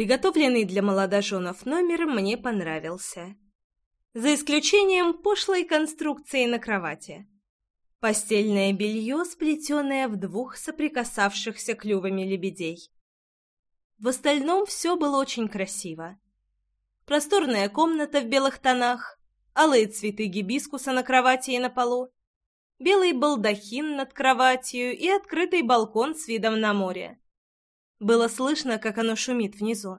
Приготовленный для молодоженов номер мне понравился. За исключением пошлой конструкции на кровати. Постельное белье, сплетенное в двух соприкасавшихся клювами лебедей. В остальном все было очень красиво. Просторная комната в белых тонах, алые цветы гибискуса на кровати и на полу, белый балдахин над кроватью и открытый балкон с видом на море. Было слышно, как оно шумит внизу.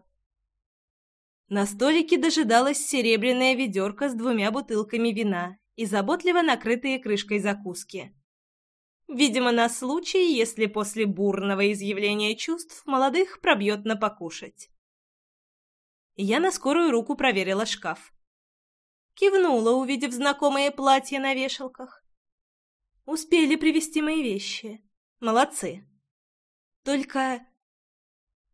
На столике дожидалась серебряная ведерко с двумя бутылками вина и заботливо накрытые крышкой закуски. Видимо, на случай, если после бурного изъявления чувств молодых пробьет на покушать. Я на скорую руку проверила шкаф. Кивнула, увидев знакомые платья на вешалках. Успели привезти мои вещи. Молодцы. Только...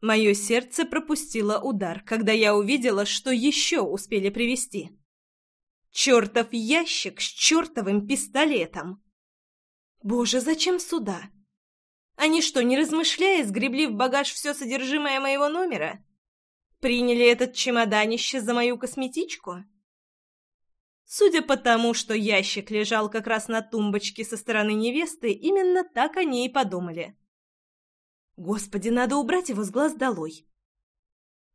Мое сердце пропустило удар, когда я увидела, что еще успели привезти. Чертов ящик с чертовым пистолетом. Боже, зачем сюда? Они что, не размышляя, сгребли в багаж все содержимое моего номера? Приняли этот чемоданище за мою косметичку? Судя по тому, что ящик лежал как раз на тумбочке со стороны невесты, именно так они и подумали. Господи, надо убрать его с глаз долой.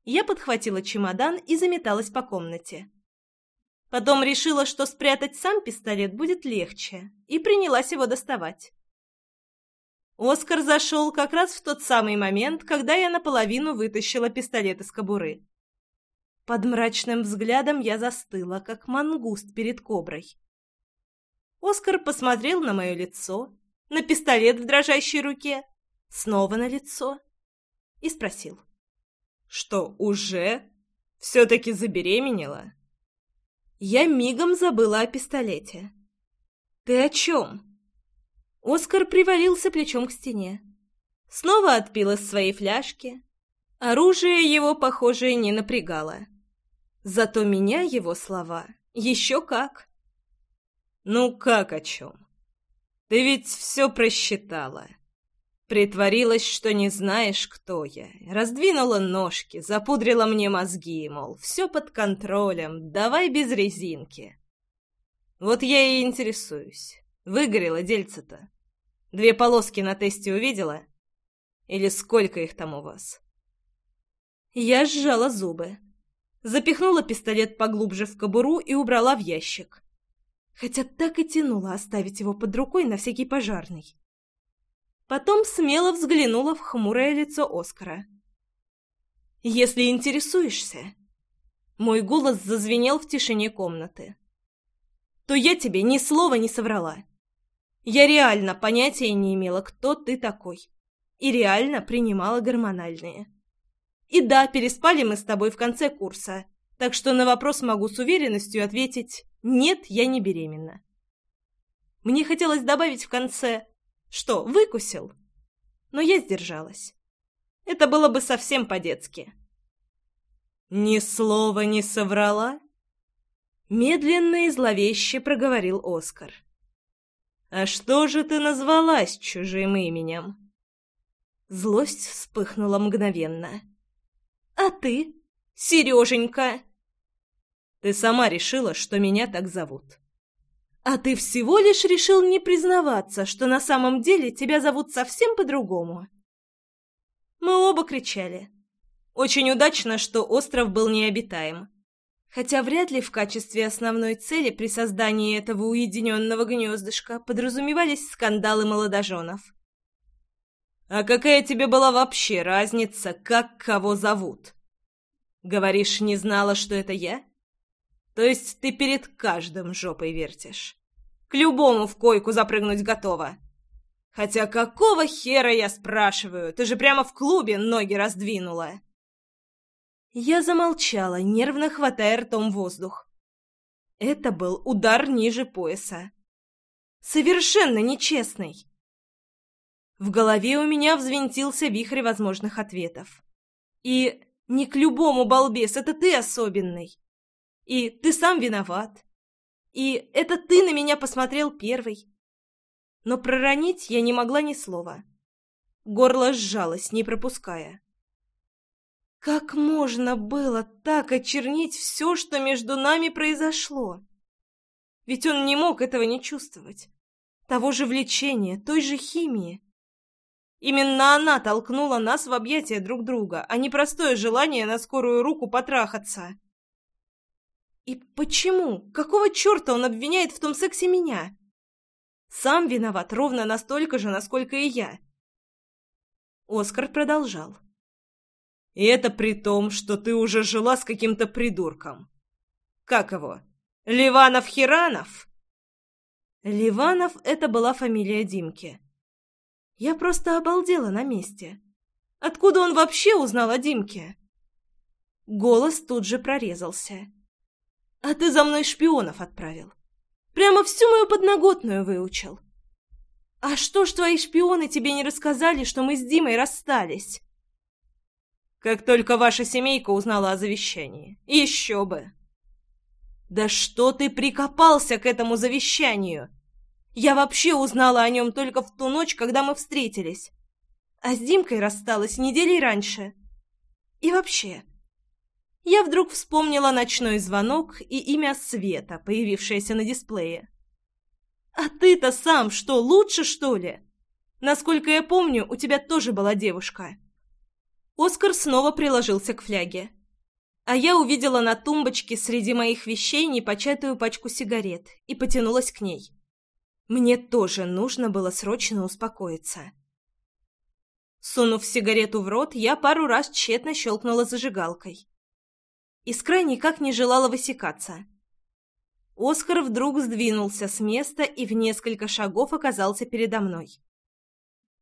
Я подхватила чемодан и заметалась по комнате. Потом решила, что спрятать сам пистолет будет легче, и принялась его доставать. Оскар зашел как раз в тот самый момент, когда я наполовину вытащила пистолет из кобуры. Под мрачным взглядом я застыла, как мангуст перед коброй. Оскар посмотрел на мое лицо, на пистолет в дрожащей руке, снова на лицо и спросил. «Что, уже? Все-таки забеременела?» Я мигом забыла о пистолете. «Ты о чем?» Оскар привалился плечом к стене. Снова отпил из своей фляжки. Оружие его, похоже, не напрягало. Зато меня его слова еще как. «Ну как о чем? Ты ведь все просчитала. Притворилась, что не знаешь, кто я. Раздвинула ножки, запудрила мне мозги, мол, все под контролем, давай без резинки. Вот я и интересуюсь. Выгорело дельце-то. Две полоски на тесте увидела? Или сколько их там у вас?» Я сжала зубы запихнула пистолет поглубже в кобуру и убрала в ящик. Хотя так и тянула оставить его под рукой на всякий пожарный. Потом смело взглянула в хмурое лицо Оскара. «Если интересуешься...» Мой голос зазвенел в тишине комнаты. «То я тебе ни слова не соврала. Я реально понятия не имела, кто ты такой. И реально принимала гормональные. И да, переспали мы с тобой в конце курса, так что на вопрос могу с уверенностью ответить «нет, я не беременна». Мне хотелось добавить в конце «что, выкусил?» Но я сдержалась. Это было бы совсем по-детски. «Ни слова не соврала?» Медленно и зловеще проговорил Оскар. «А что же ты назвалась чужим именем?» Злость вспыхнула мгновенно. А ты? Сереженька!» «Ты сама решила, что меня так зовут». «А ты всего лишь решил не признаваться, что на самом деле тебя зовут совсем по-другому». Мы оба кричали. Очень удачно, что остров был необитаем. Хотя вряд ли в качестве основной цели при создании этого уединенного гнездышка подразумевались скандалы молодоженов. «А какая тебе была вообще разница, как кого зовут?» «Говоришь, не знала, что это я?» «То есть ты перед каждым жопой вертишь? К любому в койку запрыгнуть готова?» «Хотя какого хера, я спрашиваю? Ты же прямо в клубе ноги раздвинула!» Я замолчала, нервно хватая ртом воздух. Это был удар ниже пояса. Совершенно нечестный. В голове у меня взвинтился вихрь возможных ответов. И не к любому балбес, это ты особенный. И ты сам виноват. И это ты на меня посмотрел первый. Но проронить я не могла ни слова. Горло сжалось, не пропуская. Как можно было так очернить все, что между нами произошло? Ведь он не мог этого не чувствовать. Того же влечения, той же химии. Именно она толкнула нас в объятия друг друга, а не простое желание на скорую руку потрахаться. И почему? Какого черта он обвиняет в том сексе меня? Сам виноват ровно настолько же, насколько и я. Оскар продолжал. И это при том, что ты уже жила с каким-то придурком. Как его? Ливанов-Хиранов? Ливанов — это была фамилия Димки. Я просто обалдела на месте. Откуда он вообще узнал о Димке? Голос тут же прорезался. «А ты за мной шпионов отправил. Прямо всю мою подноготную выучил. А что ж твои шпионы тебе не рассказали, что мы с Димой расстались?» как только ваша семейка узнала о завещании. Еще бы!» «Да что ты прикопался к этому завещанию? Я вообще узнала о нем только в ту ночь, когда мы встретились. А с Димкой рассталась недели раньше. И вообще...» Я вдруг вспомнила ночной звонок и имя Света, появившееся на дисплее. «А ты-то сам что, лучше, что ли? Насколько я помню, у тебя тоже была девушка». Оскар снова приложился к фляге. А я увидела на тумбочке среди моих вещей непочатую пачку сигарет и потянулась к ней. Мне тоже нужно было срочно успокоиться. Сунув сигарету в рот, я пару раз тщетно щелкнула зажигалкой. Искра никак не желала высекаться. Оскар вдруг сдвинулся с места и в несколько шагов оказался передо мной.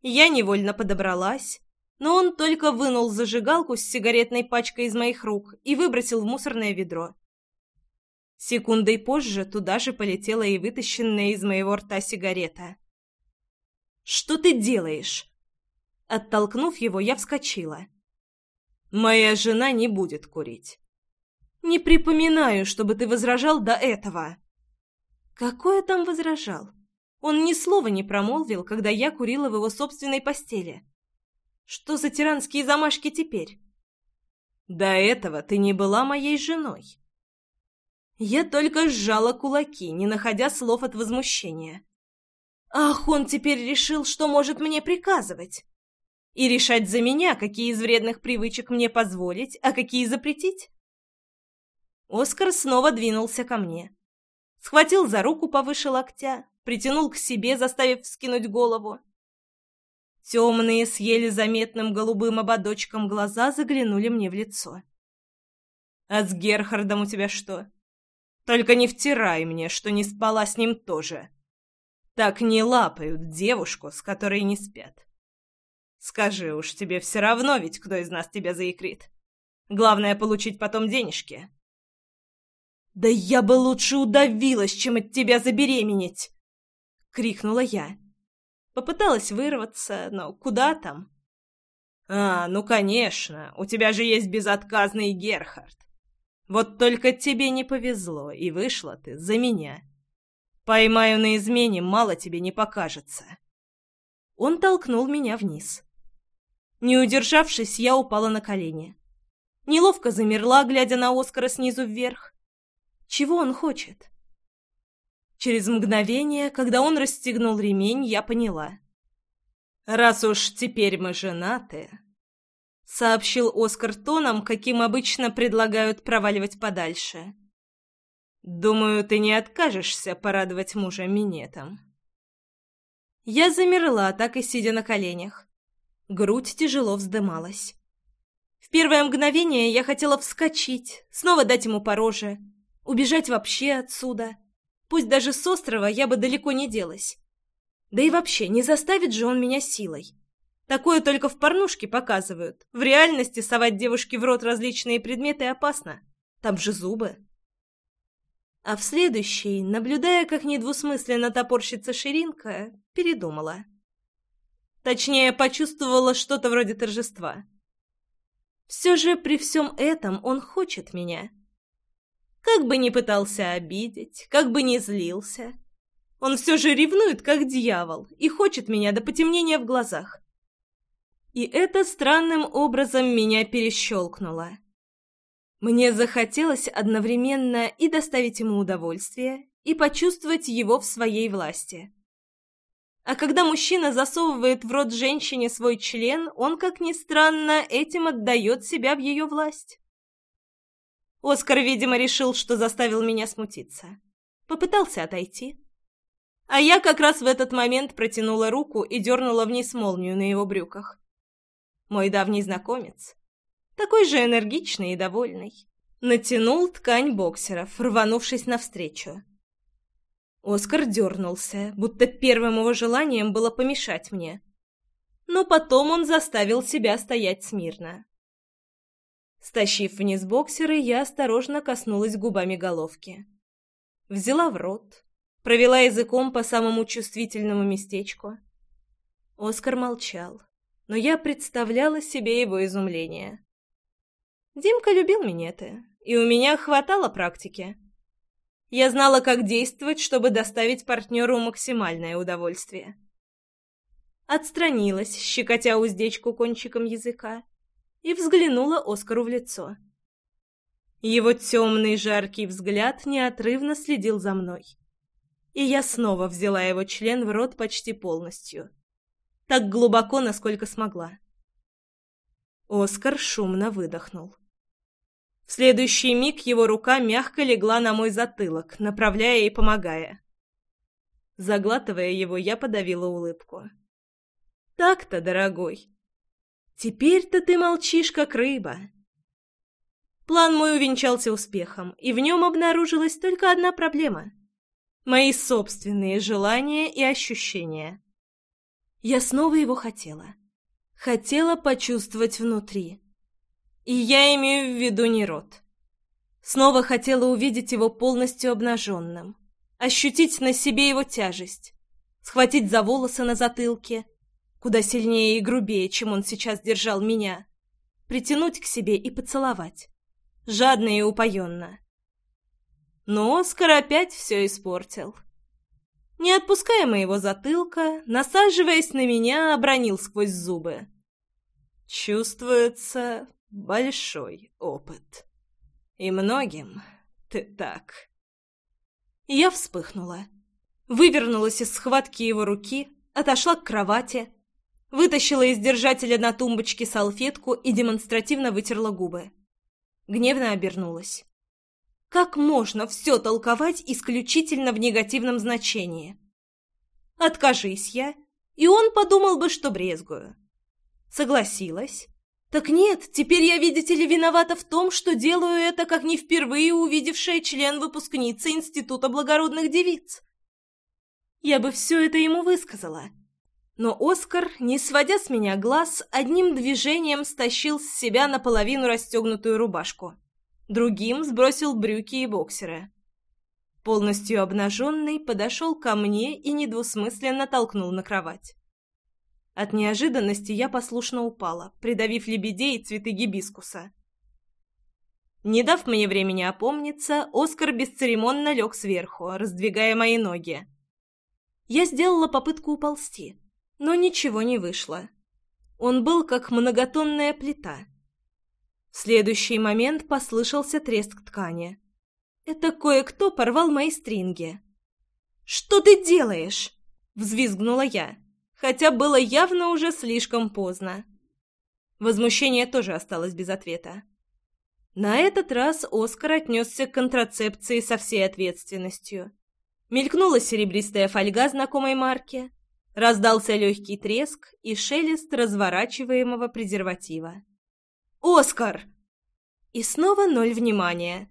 Я невольно подобралась, но он только вынул зажигалку с сигаретной пачкой из моих рук и выбросил в мусорное ведро. Секундой позже туда же полетела и вытащенная из моего рта сигарета. «Что ты делаешь?» Оттолкнув его, я вскочила. «Моя жена не будет курить». «Не припоминаю, чтобы ты возражал до этого». «Какое там возражал?» Он ни слова не промолвил, когда я курила в его собственной постели. Что за тиранские замашки теперь? До этого ты не была моей женой. Я только сжала кулаки, не находя слов от возмущения. Ах, он теперь решил, что может мне приказывать. И решать за меня, какие из вредных привычек мне позволить, а какие запретить? Оскар снова двинулся ко мне. Схватил за руку повыше локтя, притянул к себе, заставив вскинуть голову. Темные с еле заметным голубым ободочком глаза заглянули мне в лицо. «А с Герхардом у тебя что? Только не втирай мне, что не спала с ним тоже. Так не лапают девушку, с которой не спят. Скажи уж, тебе все равно ведь, кто из нас тебя заикрит. Главное — получить потом денежки». «Да я бы лучше удавилась, чем от тебя забеременеть!» — крикнула я. Попыталась вырваться, но куда там? «А, ну конечно, у тебя же есть безотказный Герхард. Вот только тебе не повезло, и вышла ты за меня. Поймаю на измене, мало тебе не покажется». Он толкнул меня вниз. Не удержавшись, я упала на колени. Неловко замерла, глядя на Оскара снизу вверх. Чего он хочет? Через мгновение, когда он расстегнул ремень, я поняла. «Раз уж теперь мы женаты», — сообщил Оскар тоном, каким обычно предлагают проваливать подальше. «Думаю, ты не откажешься порадовать мужа минетом». Я замерла, так и сидя на коленях. Грудь тяжело вздымалась. В первое мгновение я хотела вскочить, снова дать ему по роже, убежать вообще отсюда — Пусть даже с острова я бы далеко не делась. Да и вообще, не заставит же он меня силой. Такое только в порнушке показывают. В реальности совать девушке в рот различные предметы опасно. Там же зубы. А в следующей, наблюдая, как недвусмысленно топорщится ширинка, передумала. Точнее, почувствовала что-то вроде торжества. Все же при всем этом он хочет меня. Как бы ни пытался обидеть, как бы ни злился, он все же ревнует, как дьявол, и хочет меня до потемнения в глазах. И это странным образом меня перещелкнуло. Мне захотелось одновременно и доставить ему удовольствие, и почувствовать его в своей власти. А когда мужчина засовывает в рот женщине свой член, он, как ни странно, этим отдает себя в ее власть. Оскар, видимо, решил, что заставил меня смутиться. Попытался отойти. А я как раз в этот момент протянула руку и дернула вниз молнию на его брюках. Мой давний знакомец, такой же энергичный и довольный, натянул ткань боксеров, рванувшись навстречу. Оскар дернулся, будто первым его желанием было помешать мне. Но потом он заставил себя стоять смирно. Стащив вниз боксеры, я осторожно коснулась губами головки. Взяла в рот, провела языком по самому чувствительному местечку. Оскар молчал, но я представляла себе его изумление. Димка любил минеты, и у меня хватало практики. Я знала, как действовать, чтобы доставить партнеру максимальное удовольствие. Отстранилась, щекотя уздечку кончиком языка, и взглянула Оскару в лицо. Его темный жаркий взгляд неотрывно следил за мной. И я снова взяла его член в рот почти полностью. Так глубоко, насколько смогла. Оскар шумно выдохнул. В следующий миг его рука мягко легла на мой затылок, направляя и помогая. Заглатывая его, я подавила улыбку. «Так-то, дорогой, Теперь-то ты молчишь, как рыба. План мой увенчался успехом, и в нем обнаружилась только одна проблема — мои собственные желания и ощущения. Я снова его хотела. Хотела почувствовать внутри. И я имею в виду не рот. Снова хотела увидеть его полностью обнаженным, ощутить на себе его тяжесть, схватить за волосы на затылке — куда сильнее и грубее, чем он сейчас держал меня, притянуть к себе и поцеловать, жадно и упоенно. Но Оскар опять все испортил. Не отпуская моего затылка, насаживаясь на меня, обронил сквозь зубы. Чувствуется большой опыт. И многим ты так. Я вспыхнула. Вывернулась из схватки его руки, отошла к кровати, Вытащила из держателя на тумбочке салфетку и демонстративно вытерла губы. Гневно обернулась. Как можно все толковать исключительно в негативном значении? Откажись я, и он подумал бы, что брезгую. Согласилась. Так нет, теперь я, видите ли, виновата в том, что делаю это, как не впервые увидевшая член выпускницы Института благородных девиц. Я бы все это ему высказала но Оскар, не сводя с меня глаз, одним движением стащил с себя наполовину расстегнутую рубашку. Другим сбросил брюки и боксеры. Полностью обнаженный подошел ко мне и недвусмысленно толкнул на кровать. От неожиданности я послушно упала, придавив лебедей и цветы гибискуса. Не дав мне времени опомниться, Оскар бесцеремонно лег сверху, раздвигая мои ноги. Я сделала попытку уползти, но ничего не вышло. Он был как многотонная плита. В следующий момент послышался треск ткани. Это кое-кто порвал мои стринги. «Что ты делаешь?» — взвизгнула я, хотя было явно уже слишком поздно. Возмущение тоже осталось без ответа. На этот раз Оскар отнесся к контрацепции со всей ответственностью. Мелькнула серебристая фольга знакомой марки, Раздался легкий треск и шелест разворачиваемого презерватива. «Оскар!» И снова ноль внимания.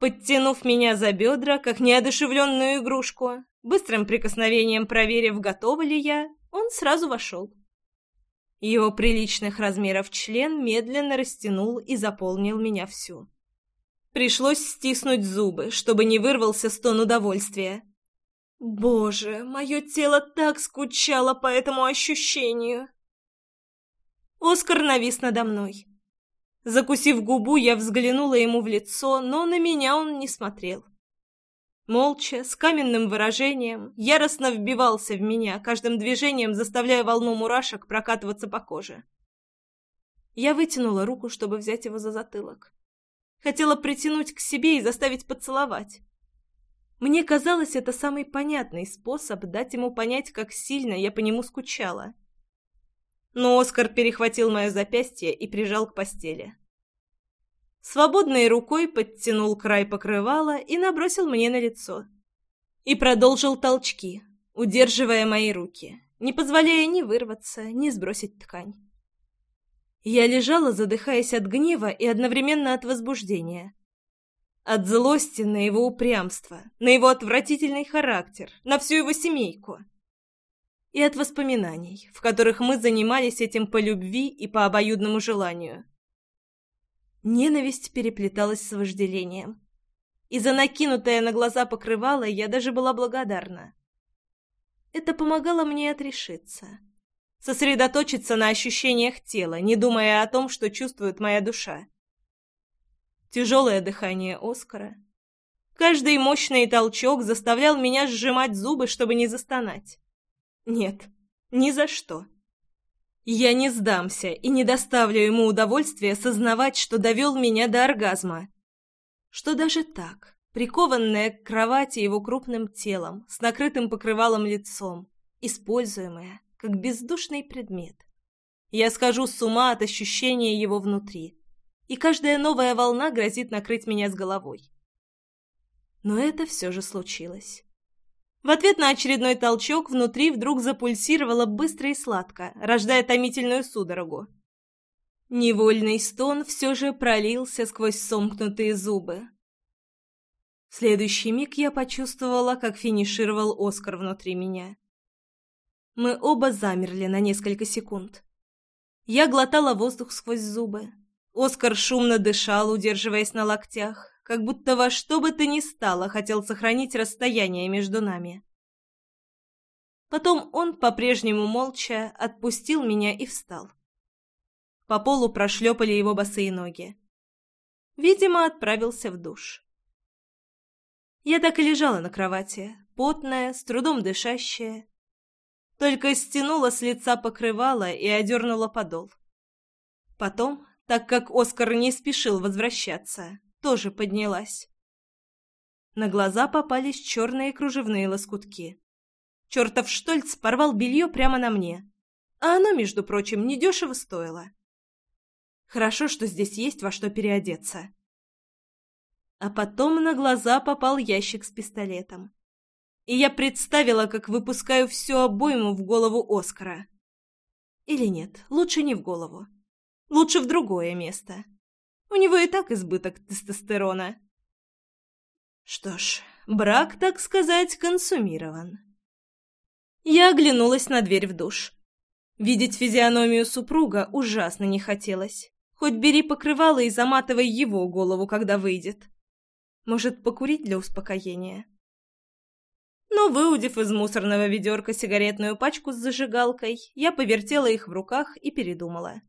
Подтянув меня за бедра, как неодушевленную игрушку, быстрым прикосновением проверив, готова ли я, он сразу вошел. Его приличных размеров член медленно растянул и заполнил меня всю. Пришлось стиснуть зубы, чтобы не вырвался стон удовольствия. Боже, мое тело так скучало по этому ощущению. Оскар навис надо мной. Закусив губу, я взглянула ему в лицо, но на меня он не смотрел. Молча, с каменным выражением, яростно вбивался в меня, каждым движением заставляя волну мурашек прокатываться по коже. Я вытянула руку, чтобы взять его за затылок. Хотела притянуть к себе и заставить поцеловать. Мне казалось, это самый понятный способ дать ему понять, как сильно я по нему скучала. Но Оскар перехватил мое запястье и прижал к постели. Свободной рукой подтянул край покрывала и набросил мне на лицо. И продолжил толчки, удерживая мои руки, не позволяя ни вырваться, ни сбросить ткань. Я лежала, задыхаясь от гнева и одновременно от возбуждения. От злости на его упрямство, на его отвратительный характер, на всю его семейку. И от воспоминаний, в которых мы занимались этим по любви и по обоюдному желанию. Ненависть переплеталась с вожделением. И за накинутое на глаза покрывало я даже была благодарна. Это помогало мне отрешиться. Сосредоточиться на ощущениях тела, не думая о том, что чувствует моя душа тяжелое дыхание Оскара. Каждый мощный толчок заставлял меня сжимать зубы, чтобы не застонать. Нет, ни за что. Я не сдамся и не доставлю ему удовольствия сознавать, что довел меня до оргазма. Что даже так, прикованная к кровати его крупным телом, с накрытым покрывалом лицом, используемая как бездушный предмет. Я схожу с ума от ощущения его внутри и каждая новая волна грозит накрыть меня с головой. Но это все же случилось. В ответ на очередной толчок внутри вдруг запульсировало быстро и сладко, рождая томительную судорогу. Невольный стон все же пролился сквозь сомкнутые зубы. В следующий миг я почувствовала, как финишировал Оскар внутри меня. Мы оба замерли на несколько секунд. Я глотала воздух сквозь зубы, Оскар шумно дышал, удерживаясь на локтях, как будто во что бы то ни стало хотел сохранить расстояние между нами. Потом он, по-прежнему молча, отпустил меня и встал. По полу прошлепали его босые ноги. Видимо, отправился в душ. Я так и лежала на кровати, потная, с трудом дышащая. Только стянула с лица покрывало и одернула подол. Потом, так как Оскар не спешил возвращаться, тоже поднялась. На глаза попались черные кружевные лоскутки. Чертов Штольц порвал белье прямо на мне, а оно, между прочим, недешево стоило. Хорошо, что здесь есть во что переодеться. А потом на глаза попал ящик с пистолетом. И я представила, как выпускаю всю обойму в голову Оскара. Или нет, лучше не в голову. Лучше в другое место. У него и так избыток тестостерона. Что ж, брак, так сказать, консумирован. Я оглянулась на дверь в душ. Видеть физиономию супруга ужасно не хотелось. Хоть бери покрывало и заматывай его голову, когда выйдет. Может, покурить для успокоения? Но, выудив из мусорного ведерка сигаретную пачку с зажигалкой, я повертела их в руках и передумала.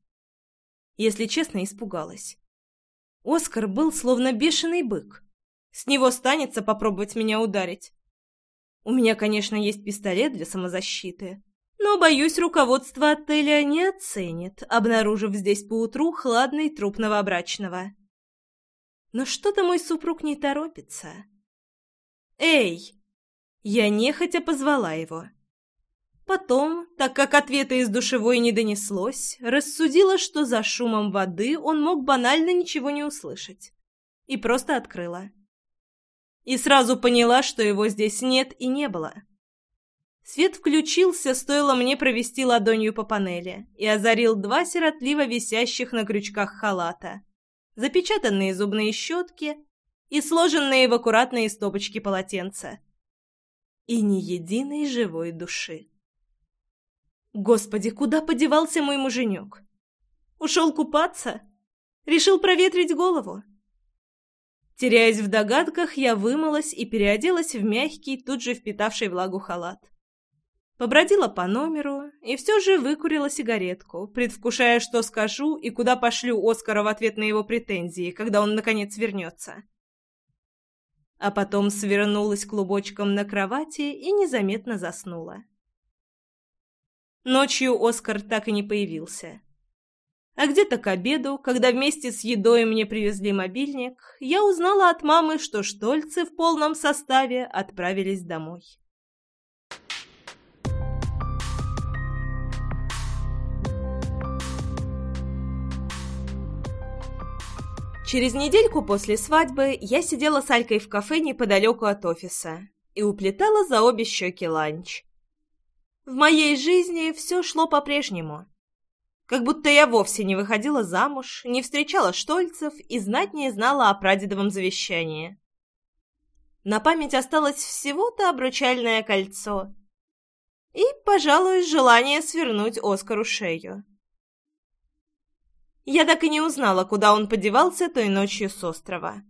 Если честно, испугалась. Оскар был словно бешеный бык. С него станется попробовать меня ударить. У меня, конечно, есть пистолет для самозащиты, но, боюсь, руководство отеля не оценит, обнаружив здесь поутру хладный труп новобрачного. Но что-то мой супруг не торопится. «Эй!» Я нехотя позвала его. Потом, так как ответа из душевой не донеслось, рассудила, что за шумом воды он мог банально ничего не услышать. И просто открыла. И сразу поняла, что его здесь нет и не было. Свет включился, стоило мне провести ладонью по панели, и озарил два сиротливо висящих на крючках халата, запечатанные зубные щетки и сложенные в аккуратные стопочки полотенца. И ни единой живой души. Господи, куда подевался мой муженек? Ушел купаться? Решил проветрить голову? Теряясь в догадках, я вымылась и переоделась в мягкий, тут же впитавший влагу халат. Побродила по номеру и все же выкурила сигаретку, предвкушая, что скажу и куда пошлю Оскара в ответ на его претензии, когда он, наконец, вернется. а потом свернулась клубочком на кровати и незаметно заснула. Ночью Оскар так и не появился. А где-то к обеду, когда вместе с едой мне привезли мобильник, я узнала от мамы, что штольцы в полном составе отправились домой. Через недельку после свадьбы я сидела с Алькой в кафе неподалеку от офиса и уплетала за обе щеки ланч. В моей жизни все шло по-прежнему. Как будто я вовсе не выходила замуж, не встречала штольцев и знать не знала о прадедовом завещании. На память осталось всего-то обручальное кольцо и, пожалуй, желание свернуть Оскару шею. Я так и не узнала, куда он подевался той ночью с острова.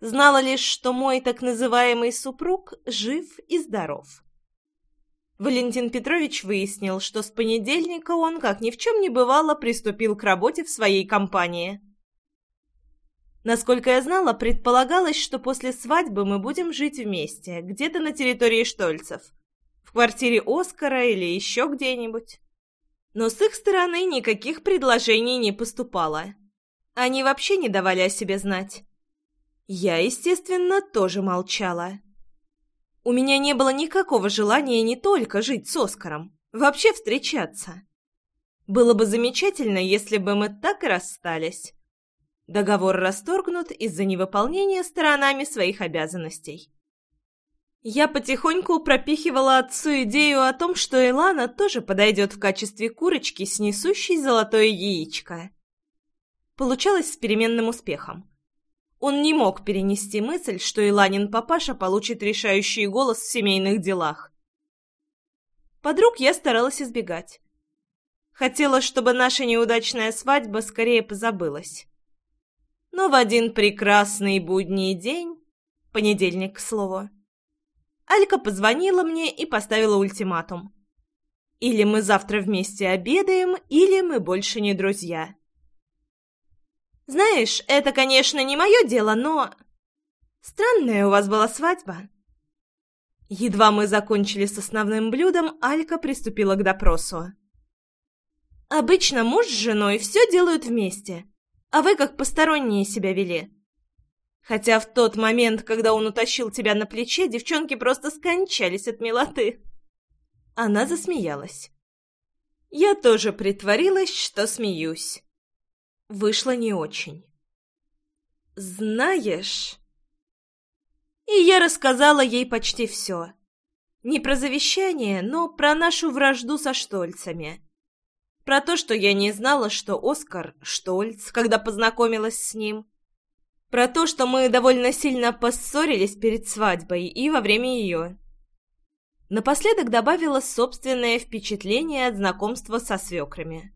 Знала лишь, что мой так называемый супруг жив и здоров. Валентин Петрович выяснил, что с понедельника он, как ни в чем не бывало, приступил к работе в своей компании. Насколько я знала, предполагалось, что после свадьбы мы будем жить вместе, где-то на территории Штольцев, в квартире Оскара или еще где-нибудь. Но с их стороны никаких предложений не поступало. Они вообще не давали о себе знать. Я, естественно, тоже молчала. У меня не было никакого желания не только жить с Оскаром, вообще встречаться. Было бы замечательно, если бы мы так и расстались. Договор расторгнут из-за невыполнения сторонами своих обязанностей. Я потихоньку пропихивала отцу идею о том, что Илана тоже подойдет в качестве курочки, снесущей золотое яичко. Получалось с переменным успехом. Он не мог перенести мысль, что Иланин папаша получит решающий голос в семейных делах. Подруг я старалась избегать. Хотела, чтобы наша неудачная свадьба скорее позабылась. Но в один прекрасный будний день, понедельник, к слову, Алька позвонила мне и поставила ультиматум. Или мы завтра вместе обедаем, или мы больше не друзья. Знаешь, это, конечно, не мое дело, но... Странная у вас была свадьба. Едва мы закончили с основным блюдом, Алька приступила к допросу. Обычно муж с женой все делают вместе, а вы как посторонние себя вели. Хотя в тот момент, когда он утащил тебя на плече, девчонки просто скончались от милоты. Она засмеялась. Я тоже притворилась, что смеюсь. Вышло не очень. «Знаешь...» И я рассказала ей почти все. Не про завещание, но про нашу вражду со Штольцами. Про то, что я не знала, что Оскар — Штольц, когда познакомилась с ним про то, что мы довольно сильно поссорились перед свадьбой и во время ее. Напоследок добавила собственное впечатление от знакомства со свекрами.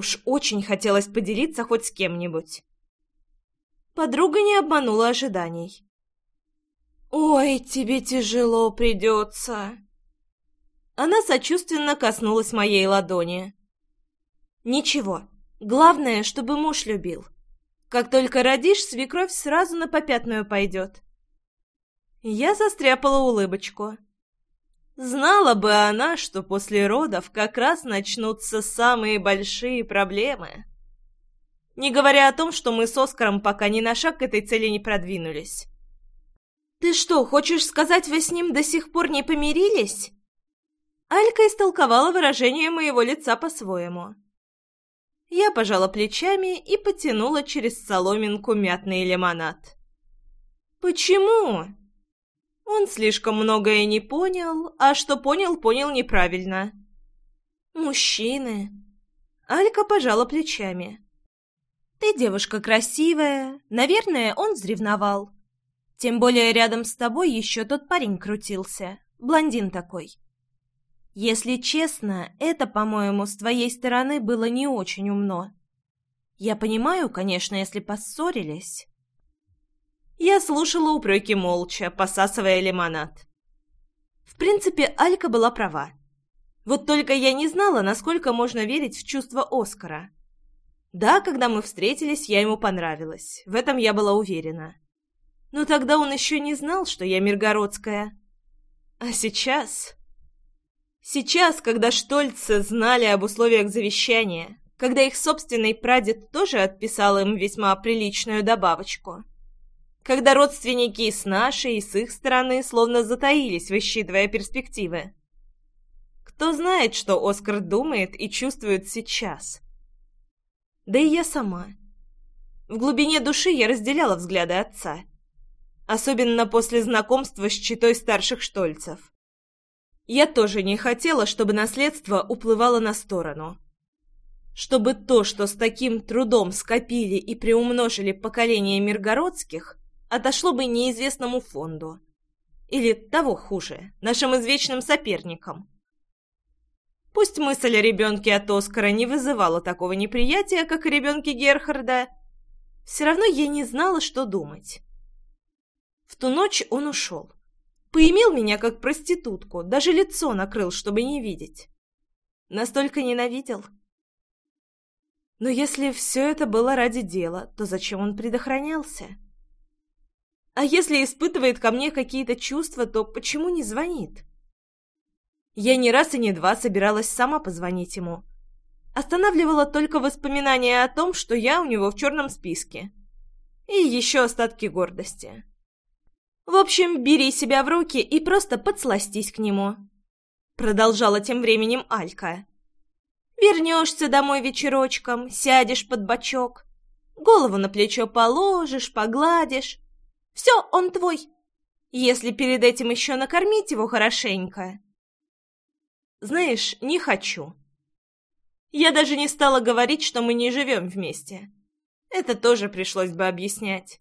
Уж очень хотелось поделиться хоть с кем-нибудь. Подруга не обманула ожиданий. «Ой, тебе тяжело придется!» Она сочувственно коснулась моей ладони. «Ничего, главное, чтобы муж любил. Как только родишь, свекровь сразу на попятную пойдет. Я застряпала улыбочку. Знала бы она, что после родов как раз начнутся самые большие проблемы. Не говоря о том, что мы с Оскаром пока ни на шаг к этой цели не продвинулись. «Ты что, хочешь сказать, вы с ним до сих пор не помирились?» Алька истолковала выражение моего лица по-своему. Я пожала плечами и потянула через соломинку мятный лимонад. «Почему?» Он слишком многое не понял, а что понял, понял неправильно. «Мужчины». Алька пожала плечами. «Ты девушка красивая. Наверное, он взревновал. Тем более рядом с тобой еще тот парень крутился. Блондин такой. Если честно, это, по-моему, с твоей стороны было не очень умно. Я понимаю, конечно, если поссорились. Я слушала упреки молча, посасывая лимонад. В принципе, Алька была права. Вот только я не знала, насколько можно верить в чувства Оскара. Да, когда мы встретились, я ему понравилась. В этом я была уверена. Но тогда он еще не знал, что я Миргородская. А сейчас... Сейчас, когда Штольцы знали об условиях завещания, когда их собственный прадед тоже отписал им весьма приличную добавочку, когда родственники с нашей, и с их стороны словно затаились, высчитывая перспективы. Кто знает, что Оскар думает и чувствует сейчас? Да и я сама. В глубине души я разделяла взгляды отца. Особенно после знакомства с читой старших Штольцев. Я тоже не хотела, чтобы наследство уплывало на сторону. Чтобы то, что с таким трудом скопили и приумножили поколения миргородских, отошло бы неизвестному фонду. Или того хуже, нашим извечным соперникам. Пусть мысль о ребенке от Оскара не вызывала такого неприятия, как и ребенке Герхарда, все равно я не знала, что думать. В ту ночь он ушел. Поимел меня как проститутку, даже лицо накрыл, чтобы не видеть. Настолько ненавидел. Но если все это было ради дела, то зачем он предохранялся? А если испытывает ко мне какие-то чувства, то почему не звонит? Я не раз и не два собиралась сама позвонить ему. Останавливала только воспоминания о том, что я у него в черном списке. И еще остатки гордости. В общем, бери себя в руки и просто подсластись к нему. Продолжала тем временем Алька. Вернешься домой вечерочком, сядешь под бочок, голову на плечо положишь, погладишь. Все, он твой. Если перед этим еще накормить его хорошенько. Знаешь, не хочу. Я даже не стала говорить, что мы не живем вместе. Это тоже пришлось бы объяснять.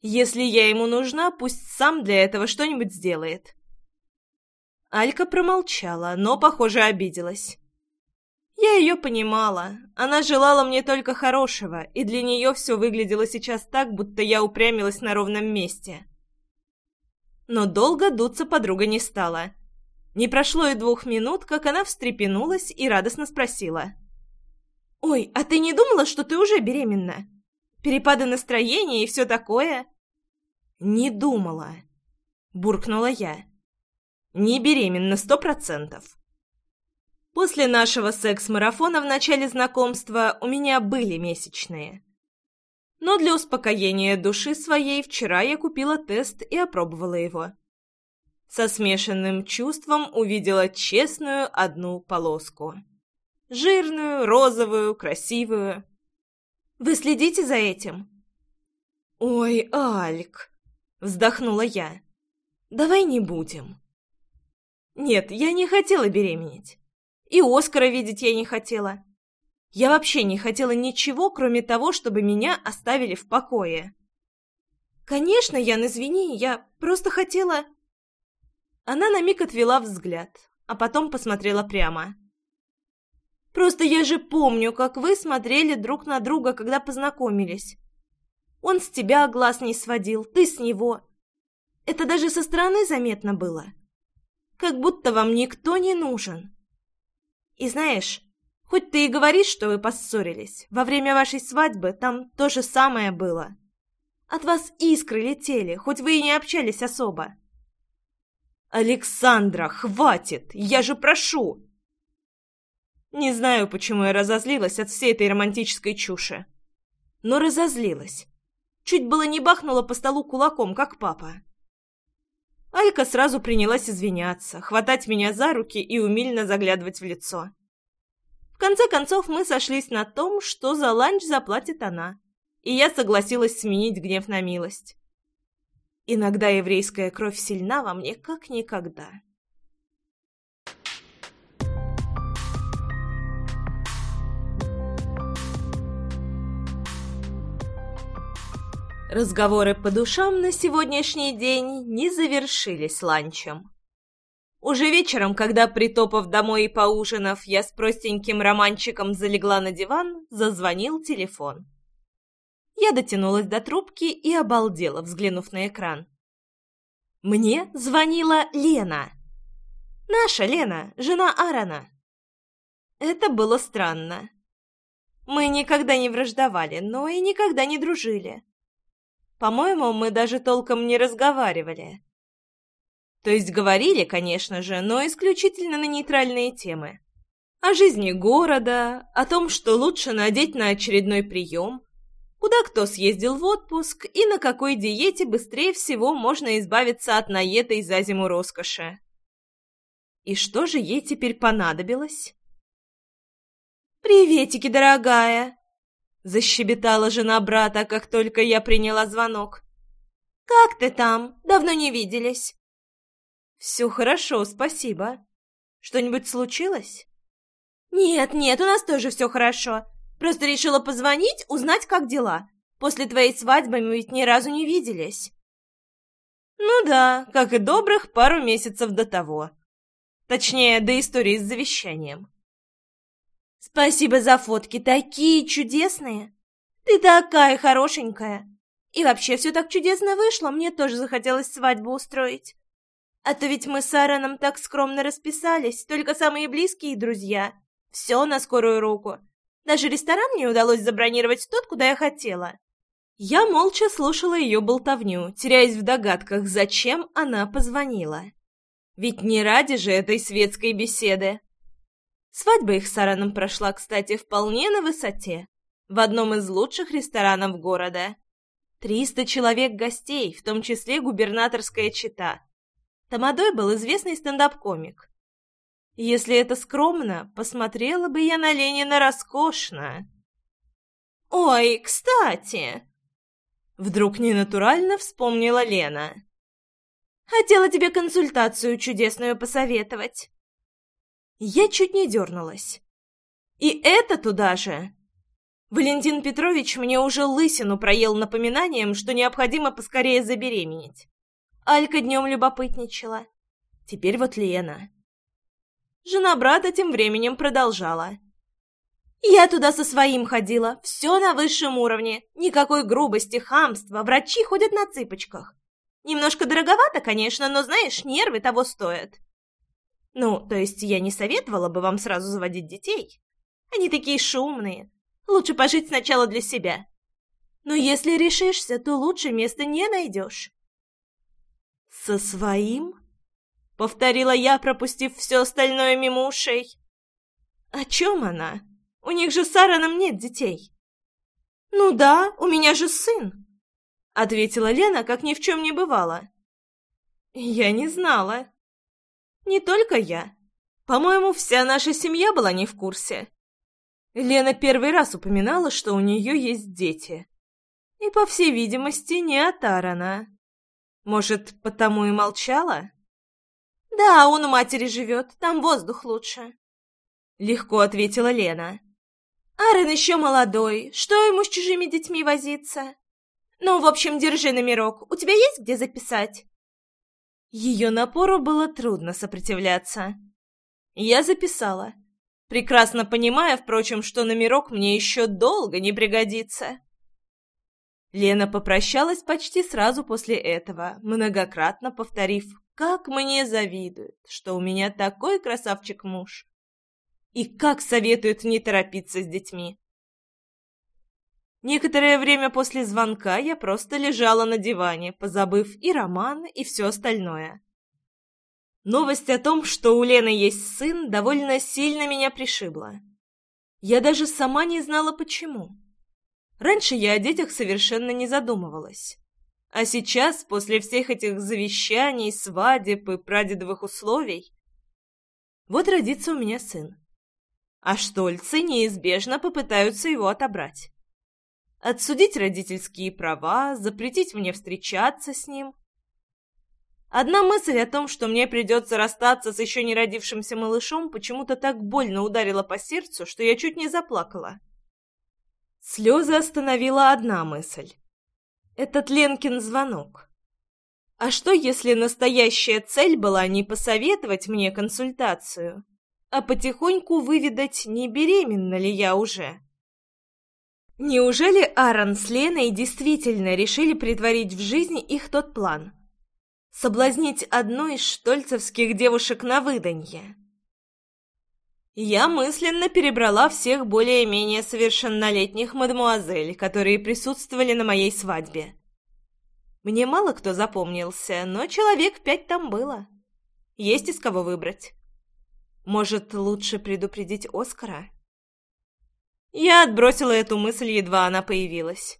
Если я ему нужна, пусть сам для этого что-нибудь сделает. Алька промолчала, но, похоже, обиделась. Я ее понимала. Она желала мне только хорошего, и для нее все выглядело сейчас так, будто я упрямилась на ровном месте. Но долго дуться подруга не стала. Не прошло и двух минут, как она встрепенулась и радостно спросила. «Ой, а ты не думала, что ты уже беременна? Перепады настроения и все такое?» «Не думала», — буркнула я. «Не беременна сто процентов». После нашего секс-марафона в начале знакомства у меня были месячные. Но для успокоения души своей вчера я купила тест и опробовала его. Со смешанным чувством увидела честную одну полоску. Жирную, розовую, красивую. «Вы следите за этим?» «Ой, Альк!» — вздохнула я. «Давай не будем». «Нет, я не хотела беременеть. И Оскара видеть я не хотела. Я вообще не хотела ничего, кроме того, чтобы меня оставили в покое. Конечно, Ян, извини, я просто хотела... Она на миг отвела взгляд, а потом посмотрела прямо. Просто я же помню, как вы смотрели друг на друга, когда познакомились. Он с тебя глаз не сводил, ты с него. Это даже со стороны заметно было. Как будто вам никто не нужен. И знаешь, хоть ты и говоришь, что вы поссорились, во время вашей свадьбы там то же самое было. От вас искры летели, хоть вы и не общались особо. «Александра, хватит! Я же прошу!» Не знаю, почему я разозлилась от всей этой романтической чуши. Но разозлилась. Чуть было не бахнула по столу кулаком, как папа. Алька сразу принялась извиняться, хватать меня за руки и умильно заглядывать в лицо. В конце концов мы сошлись на том, что за ланч заплатит она, и я согласилась сменить гнев на милость. Иногда еврейская кровь сильна во мне, как никогда. Разговоры по душам на сегодняшний день не завершились ланчем. Уже вечером, когда, притопав домой и поужинав, я с простеньким романчиком залегла на диван, зазвонил телефон. Я дотянулась до трубки и обалдела, взглянув на экран. Мне звонила Лена. Наша Лена, жена Аарона. Это было странно. Мы никогда не враждовали, но и никогда не дружили. По-моему, мы даже толком не разговаривали. То есть говорили, конечно же, но исключительно на нейтральные темы. О жизни города, о том, что лучше надеть на очередной прием, куда кто съездил в отпуск и на какой диете быстрее всего можно избавиться от наетой за зиму роскоши. И что же ей теперь понадобилось? «Приветики, дорогая!» — защебетала жена брата, как только я приняла звонок. «Как ты там? Давно не виделись». «Все хорошо, спасибо. Что-нибудь случилось?» «Нет, нет, у нас тоже все хорошо. Просто решила позвонить, узнать, как дела. После твоей свадьбы мы ведь ни разу не виделись». «Ну да, как и добрых пару месяцев до того. Точнее, до истории с завещанием». «Спасибо за фотки, такие чудесные! Ты такая хорошенькая! И вообще все так чудесно вышло, мне тоже захотелось свадьбу устроить. А то ведь мы с Аароном так скромно расписались, только самые близкие друзья. Все на скорую руку. Даже ресторан мне удалось забронировать тот, куда я хотела. Я молча слушала ее болтовню, теряясь в догадках, зачем она позвонила. Ведь не ради же этой светской беседы. Свадьба их с Аароном прошла, кстати, вполне на высоте. В одном из лучших ресторанов города. Триста человек гостей, в том числе губернаторская чита. Тамадой был известный стендап-комик. Если это скромно, посмотрела бы я на Ленина роскошно. «Ой, кстати!» Вдруг ненатурально вспомнила Лена. «Хотела тебе консультацию чудесную посоветовать». Я чуть не дернулась. «И это туда же!» Валентин Петрович мне уже лысину проел напоминанием, что необходимо поскорее забеременеть. Алька днем любопытничала. Теперь вот Лена. Жена брата тем временем продолжала. «Я туда со своим ходила. Все на высшем уровне. Никакой грубости, хамства. Врачи ходят на цыпочках. Немножко дороговато, конечно, но, знаешь, нервы того стоят. Ну, то есть я не советовала бы вам сразу заводить детей. Они такие шумные. Лучше пожить сначала для себя. Но если решишься, то лучше места не найдешь. «Со своим?» — повторила я, пропустив все остальное мимо ушей. «О чем она? У них же с Аароном нет детей». «Ну да, у меня же сын», — ответила Лена, как ни в чем не бывало. «Я не знала». «Не только я. По-моему, вся наша семья была не в курсе». Лена первый раз упоминала, что у нее есть дети. И, по всей видимости, не от Аарона. Может, потому и молчала? Да, он у матери живет, там воздух лучше. Легко ответила Лена. Арен еще молодой, что ему с чужими детьми возиться? Ну, в общем, держи номерок. У тебя есть где записать? Ее напору было трудно сопротивляться. Я записала, прекрасно понимая, впрочем, что номерок мне еще долго не пригодится. Лена попрощалась почти сразу после этого, многократно повторив, как мне завидуют, что у меня такой красавчик-муж. И как советуют не торопиться с детьми. Некоторое время после звонка я просто лежала на диване, позабыв и роман, и все остальное. Новость о том, что у Лены есть сын, довольно сильно меня пришибла. Я даже сама не знала, почему. Раньше я о детях совершенно не задумывалась. А сейчас, после всех этих завещаний, свадеб и прадедовых условий, вот родится у меня сын. А штольцы неизбежно попытаются его отобрать. Отсудить родительские права, запретить мне встречаться с ним. Одна мысль о том, что мне придется расстаться с еще не родившимся малышом, почему-то так больно ударила по сердцу, что я чуть не заплакала. Слезы остановила одна мысль. Этот Ленкин звонок. А что, если настоящая цель была не посоветовать мне консультацию, а потихоньку выведать, не беременна ли я уже? Неужели Аарон с Леной действительно решили притворить в жизнь их тот план? Соблазнить одну из штольцевских девушек на выданье? Я мысленно перебрала всех более-менее совершеннолетних мадемуазель, которые присутствовали на моей свадьбе. Мне мало кто запомнился, но человек пять там было. Есть из кого выбрать. Может, лучше предупредить Оскара? Я отбросила эту мысль, едва она появилась.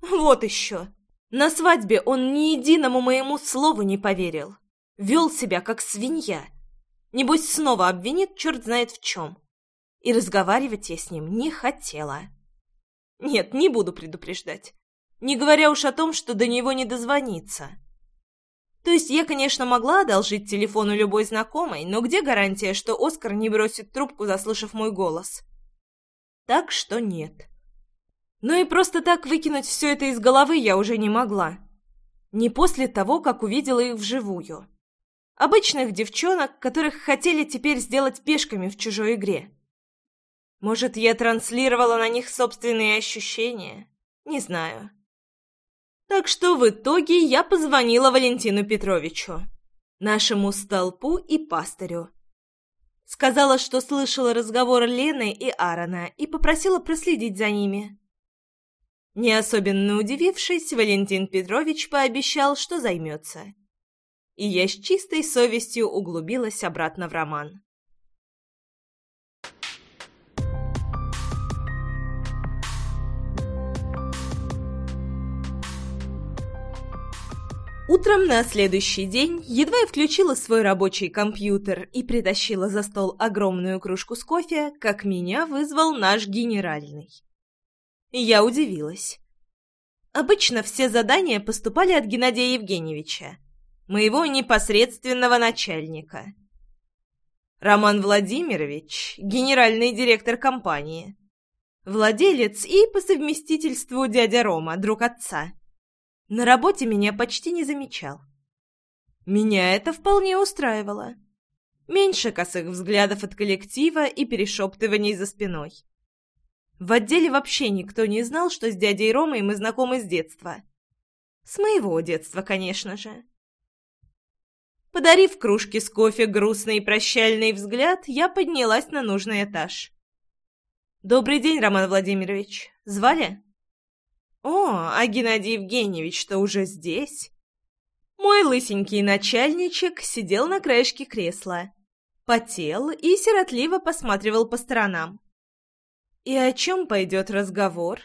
Вот еще. На свадьбе он ни единому моему слову не поверил. Вел себя, как свинья. Небось, снова обвинит черт знает в чем. И разговаривать я с ним не хотела. Нет, не буду предупреждать. Не говоря уж о том, что до него не дозвониться. То есть я, конечно, могла одолжить телефон у любой знакомой, но где гарантия, что Оскар не бросит трубку, заслышав мой голос? Так что нет. Но и просто так выкинуть все это из головы я уже не могла. Не после того, как увидела их вживую. Обычных девчонок, которых хотели теперь сделать пешками в чужой игре. Может, я транслировала на них собственные ощущения? Не знаю. Так что в итоге я позвонила Валентину Петровичу, нашему столпу и пастырю. Сказала, что слышала разговор Лены и Аарона и попросила проследить за ними. Не особенно удивившись, Валентин Петрович пообещал, что займется. И я с чистой совестью углубилась обратно в роман. Утром на следующий день едва я включила свой рабочий компьютер и притащила за стол огромную кружку с кофе, как меня вызвал наш генеральный. Я удивилась. Обычно все задания поступали от Геннадия Евгеньевича, моего непосредственного начальника. Роман Владимирович – генеральный директор компании, владелец и по совместительству дядя Рома, друг отца – на работе меня почти не замечал. Меня это вполне устраивало. Меньше косых взглядов от коллектива и перешептываний за спиной. В отделе вообще никто не знал, что с дядей Ромой мы знакомы с детства. С моего детства, конечно же. Подарив кружке с кофе грустный прощальный взгляд, я поднялась на нужный этаж. «Добрый день, Роман Владимирович. Звали?» «О, а Геннадий Евгеньевич-то уже здесь?» Мой лысенький начальничек сидел на краешке кресла, потел и сиротливо посматривал по сторонам. «И о чем пойдет разговор?»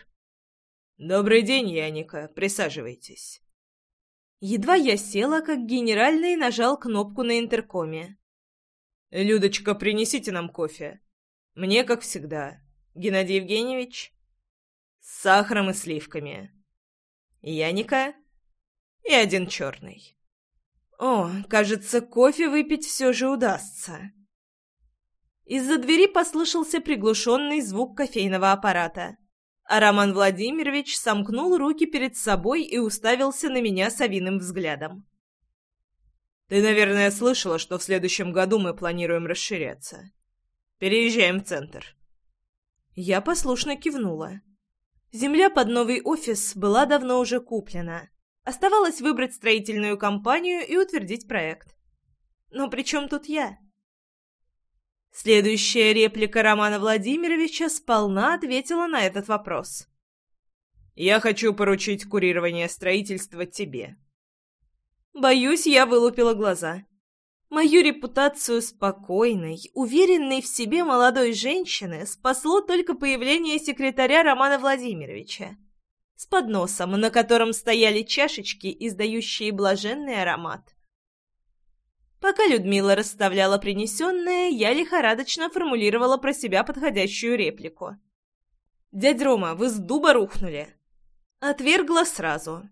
«Добрый день, Яника, присаживайтесь». Едва я села, как генеральный нажал кнопку на интеркоме. «Людочка, принесите нам кофе. Мне, как всегда. Геннадий Евгеньевич?» С сахаром и сливками. Яника и один черный. О, кажется, кофе выпить все же удастся. Из-за двери послышался приглушенный звук кофейного аппарата, а Роман Владимирович сомкнул руки перед собой и уставился на меня совиным взглядом. «Ты, наверное, слышала, что в следующем году мы планируем расширяться. Переезжаем в центр». Я послушно кивнула. Земля под новый офис была давно уже куплена. Оставалось выбрать строительную компанию и утвердить проект. Но при чем тут я? Следующая реплика Романа Владимировича сполна ответила на этот вопрос. «Я хочу поручить курирование строительства тебе». Боюсь, я вылупила глаза. Мою репутацию спокойной, уверенной в себе молодой женщины спасло только появление секретаря Романа Владимировича с подносом, на котором стояли чашечки, издающие блаженный аромат. Пока Людмила расставляла принесенное, я лихорадочно формулировала про себя подходящую реплику. «Дядь Рома, вы с дуба рухнули?» Отвергла сразу.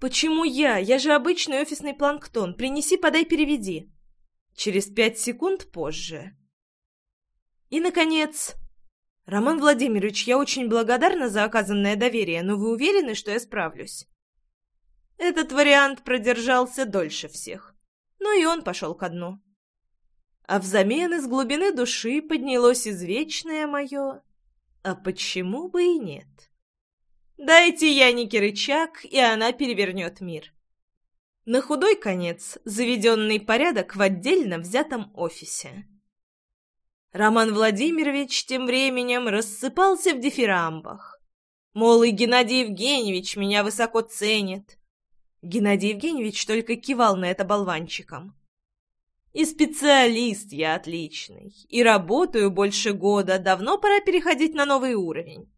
«Почему я? Я же обычный офисный планктон. Принеси, подай, переведи». Через пять секунд позже. И, наконец... «Роман Владимирович, я очень благодарна за оказанное доверие, но вы уверены, что я справлюсь?» Этот вариант продержался дольше всех, но и он пошел ко дну. А взамен из глубины души поднялось извечное мое «А почему бы и нет?» Дайте Янике рычаг, и она перевернет мир. На худой конец заведенный порядок в отдельно взятом офисе. Роман Владимирович тем временем рассыпался в дифирамбах. Мол, и Геннадий Евгеньевич меня высоко ценит. Геннадий Евгеньевич только кивал на это болванчиком. И специалист я отличный, и работаю больше года, давно пора переходить на новый уровень.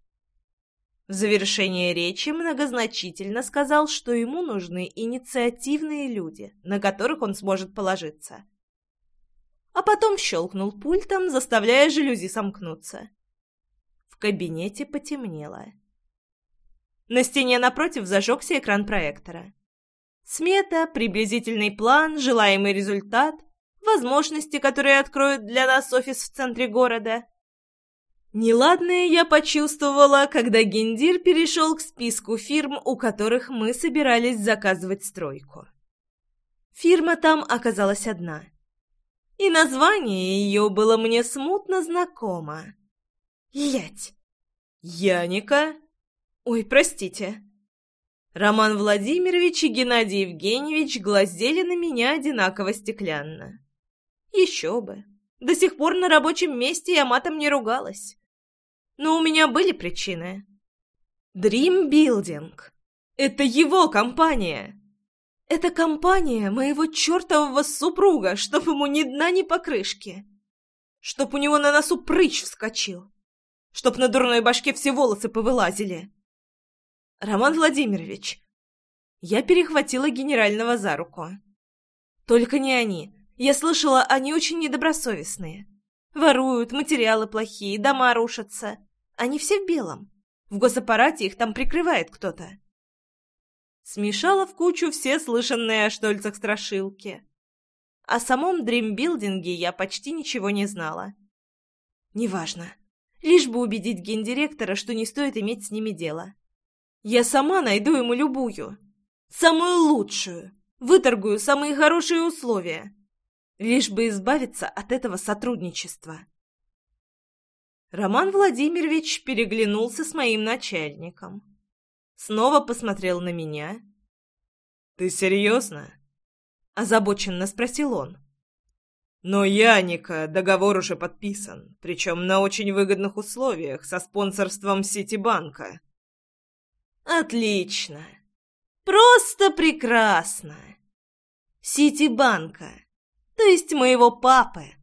В завершение речи многозначительно сказал, что ему нужны инициативные люди, на которых он сможет положиться. А потом щелкнул пультом, заставляя жалюзи сомкнуться. В кабинете потемнело. На стене напротив зажегся экран проектора. Смета, приблизительный план, желаемый результат, возможности, которые откроют для нас офис в центре города — Неладное я почувствовала, когда Гендир перешел к списку фирм, у которых мы собирались заказывать стройку. Фирма там оказалась одна. И название ее было мне смутно знакомо. Лять. Яника? Ой, простите. Роман Владимирович и Геннадий Евгеньевич глазели на меня одинаково стеклянно. Еще бы. До сих пор на рабочем месте я матом не ругалась. Но у меня были причины. Dream Building. Это его компания. Это компания моего чертового супруга, чтоб ему ни дна, ни покрышки. Чтоб у него на носу прыщ вскочил. Чтоб на дурной башке все волосы повылазили. Роман Владимирович. Я перехватила генерального за руку. Только не они. Я слышала, они очень недобросовестные. Воруют, материалы плохие, дома рушатся. Они все в белом. В госаппарате их там прикрывает кто-то. Смешала в кучу все слышанные о Штольцах страшилки. О самом дримбилдинге я почти ничего не знала. Неважно. Лишь бы убедить гендиректора, что не стоит иметь с ними дело. Я сама найду ему любую. Самую лучшую. Выторгую самые хорошие условия. Лишь бы избавиться от этого сотрудничества. Роман Владимирович переглянулся с моим начальником. Снова посмотрел на меня. «Ты серьезно?» — озабоченно спросил он. «Но, Яника, договор уже подписан, причем на очень выгодных условиях, со спонсорством Ситибанка». «Отлично! Просто прекрасно! Ситибанка, то есть моего папы,